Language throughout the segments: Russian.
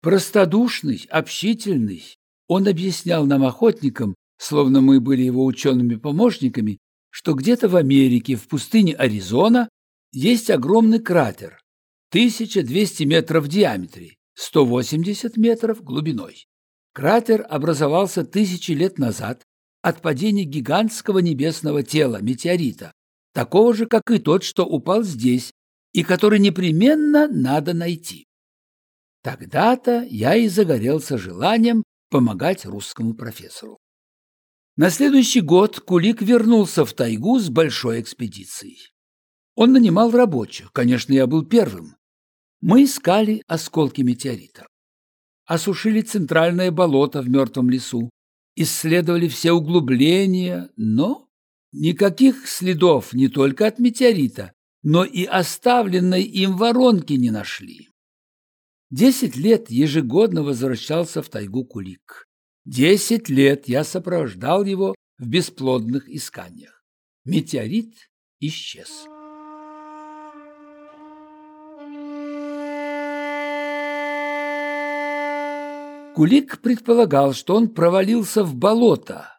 Простодушный, общительный, он объяснял нам, охотникам, словно мы были его учеными помощниками, что где-то в Америке, в пустыне Аризона, есть огромный кратер, 1200 метров в диаметре, 180 метров глубиной. Кратер образовался тысячи лет назад от падения гигантского небесного тела, метеорита, такого же, как и тот, что упал здесь, и который непременно надо найти. Тогда-то я и загорелся желанием помогать русскому профессору. На следующий год Кулик вернулся в тайгу с большой экспедицией. Он нанимал рабочих, конечно, я был первым. Мы искали осколки метеорита. Осушили центральное болото в мертвом лесу, исследовали все углубления, но никаких следов не только от метеорита, но и оставленной им воронки не нашли. Десять лет ежегодно возвращался в тайгу Кулик. Десять лет я сопровождал его в бесплодных исканиях. Метеорит исчез. Кулик предполагал, что он провалился в болото,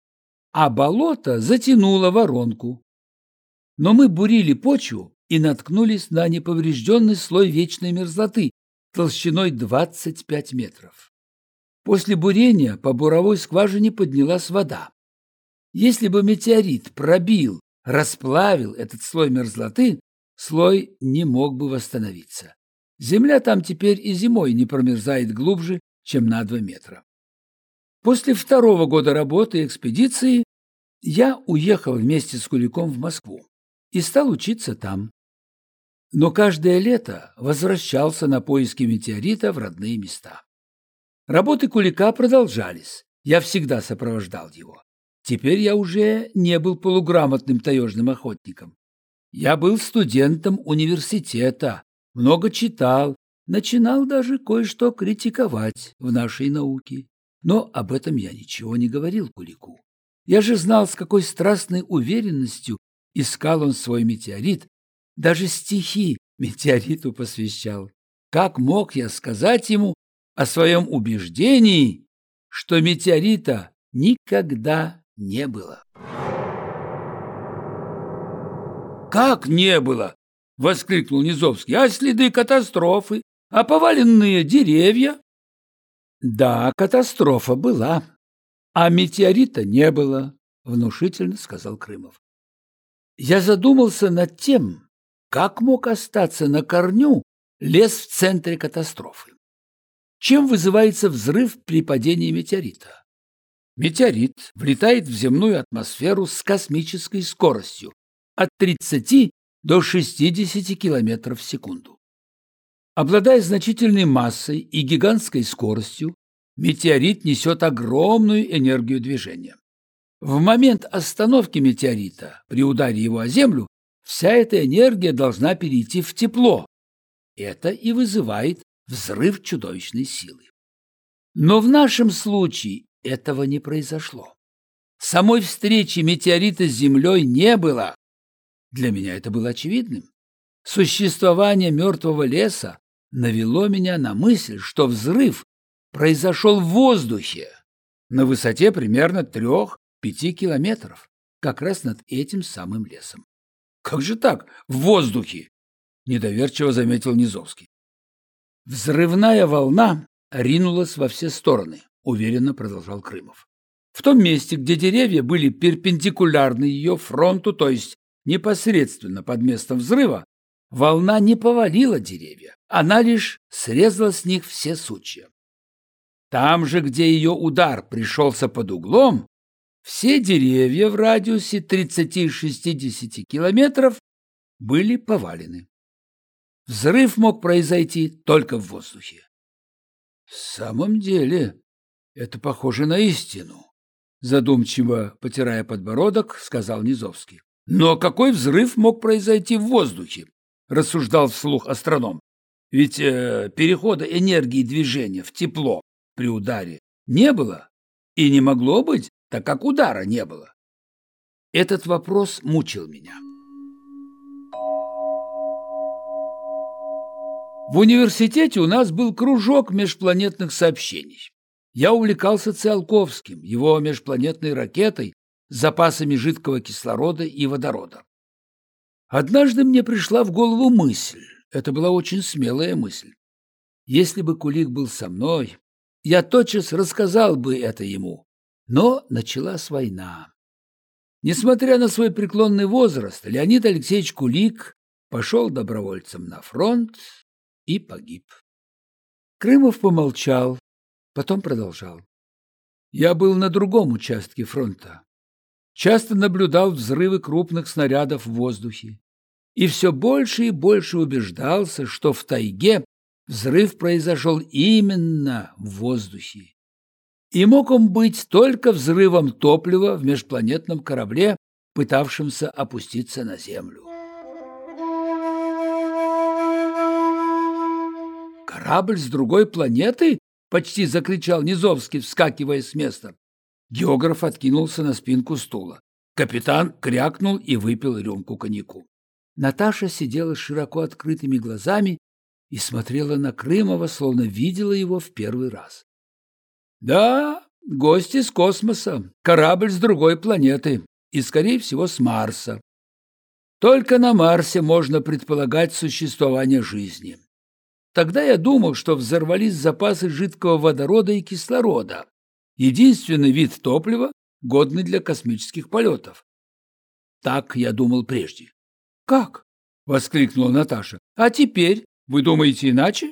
а болото затянуло воронку. Но мы бурили почву и наткнулись на неповрежденный слой вечной мерзлоты толщиной 25 метров. После бурения по буровой скважине поднялась вода. Если бы метеорит пробил, расплавил этот слой мерзлоты, слой не мог бы восстановиться. Земля там теперь и зимой не промерзает глубже, чем на 2 метра. После второго года работы экспедиции я уехал вместе с Куликом в Москву и стал учиться там. Но каждое лето возвращался на поиски метеорита в родные места. Работы Кулика продолжались, я всегда сопровождал его. Теперь я уже не был полуграмотным таежным охотником. Я был студентом университета, много читал начинал даже кое-что критиковать в нашей науке. Но об этом я ничего не говорил Кулику. Я же знал, с какой страстной уверенностью искал он свой метеорит, даже стихи метеориту посвящал. Как мог я сказать ему о своем убеждении, что метеорита никогда не было? «Как не было?» — воскликнул Низовский. «А следы катастрофы? А поваленные деревья? Да, катастрофа была, а метеорита не было, внушительно сказал Крымов. Я задумался над тем, как мог остаться на корню лес в центре катастрофы. Чем вызывается взрыв при падении метеорита? Метеорит влетает в земную атмосферу с космической скоростью от 30 до 60 км в секунду. Обладая значительной массой и гигантской скоростью, метеорит несет огромную энергию движения. В момент остановки метеорита при ударе его о Землю вся эта энергия должна перейти в тепло. Это и вызывает взрыв чудовищной силы. Но в нашем случае этого не произошло. Самой встречи метеорита с Землей не было. Для меня это было очевидным. Существование мертвого леса навело меня на мысль, что взрыв произошел в воздухе на высоте примерно трех-пяти километров, как раз над этим самым лесом. «Как же так? В воздухе?» – недоверчиво заметил Низовский. «Взрывная волна ринулась во все стороны», – уверенно продолжал Крымов. В том месте, где деревья были перпендикулярны ее фронту, то есть непосредственно под местом взрыва, волна не повалила деревья, она лишь срезала с них все сучья. Там же, где ее удар пришелся под углом, все деревья в радиусе 30-60 километров были повалены. Взрыв мог произойти только в воздухе. В самом деле, это похоже на истину, задумчиво потирая подбородок, сказал Низовский. Но какой взрыв мог произойти в воздухе? рассуждал вслух астроном. Ведь э, перехода энергии движения в тепло при ударе не было и не могло быть, так как удара не было. Этот вопрос мучил меня. В университете у нас был кружок межпланетных сообщений. Я увлекался Циолковским, его межпланетной ракетой с запасами жидкого кислорода и водорода. Однажды мне пришла в голову мысль, это была очень смелая мысль. Если бы Кулик был со мной, я тотчас рассказал бы это ему. Но началась война. Несмотря на свой преклонный возраст, Леонид Алексеевич Кулик пошел добровольцем на фронт и погиб. Крымов помолчал, потом продолжал. Я был на другом участке фронта. Часто наблюдал взрывы крупных снарядов в воздухе. И все больше и больше убеждался, что в тайге взрыв произошел именно в воздухе. И мог он быть только взрывом топлива в межпланетном корабле, пытавшемся опуститься на Землю. «Корабль с другой планеты?» — почти закричал Низовский, вскакивая с места. Географ откинулся на спинку стула. Капитан крякнул и выпил рюмку коньяку. Наташа сидела широко открытыми глазами и смотрела на Крымова, словно видела его в первый раз. «Да, гости с космоса, корабль с другой планеты и, скорее всего, с Марса. Только на Марсе можно предполагать существование жизни. Тогда я думал, что взорвались запасы жидкого водорода и кислорода. Единственный вид топлива, годный для космических полетов. Так я думал прежде. «Как?» — воскликнула Наташа. «А теперь вы думаете иначе?»